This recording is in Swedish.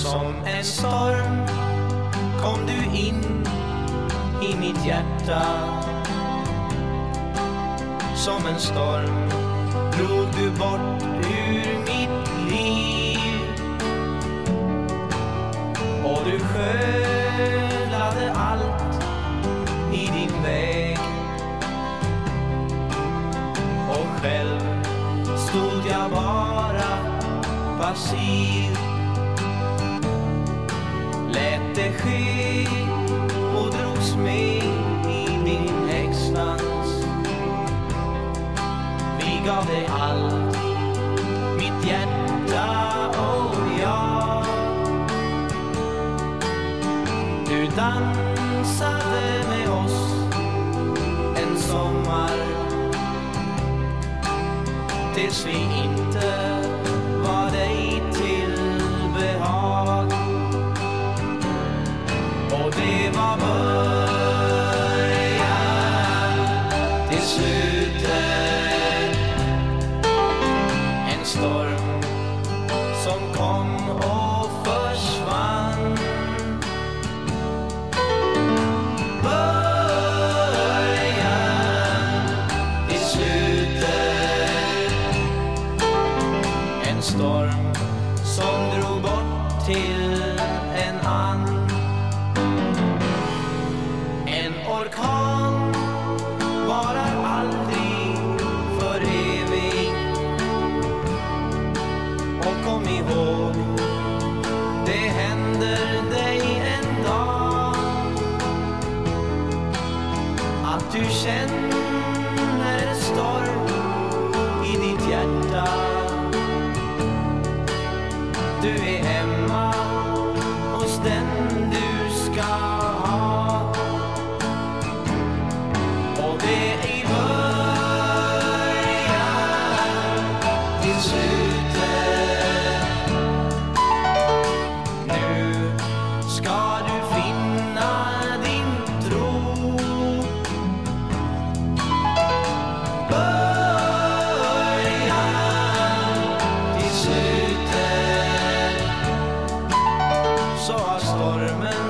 Som en storm. Kom du in i mitt hjärta. Som en storm drog du bort ur mitt liv. Och du skövlade allt i din väg. Och själv stod jag bara passiv. Gav dig allt, mitt hjärta och jag. Du dansade med oss en sommar. Tills vi inte var dig till behag. Och det var början till slut. Storm som kom och försvann. Början till slutet. En storm som drog bort till en annan du känner storm i ditt hjärta. Du är hemma hos den du ska ha. Och det i början till slut. sa stormen.